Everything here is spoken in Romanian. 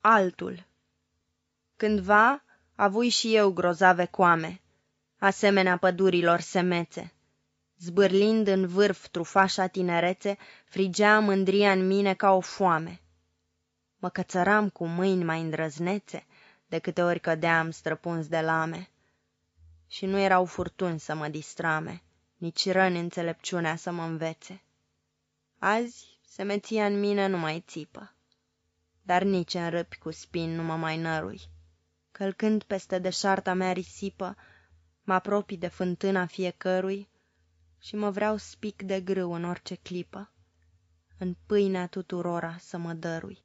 Altul Cândva avui și eu grozave coame, asemenea pădurilor semețe. Zbârlind în vârf trufașa tinerețe, frigea mândria în mine ca o foame. Mă cățăram cu mâini mai îndrăznețe, de câte ori cădeam străpuns de lame. Și nu erau furtuni să mă distrame, nici răni înțelepciunea să mă învețe. Azi semeția în mine nu mai țipă, dar nici în râpi cu spin nu mă mai nărui. Călcând peste deșarta mea risipă, mă apropii de fântâna fiecărui și mă vreau spic de grâu în orice clipă, în pâinea tuturora să mă dărui.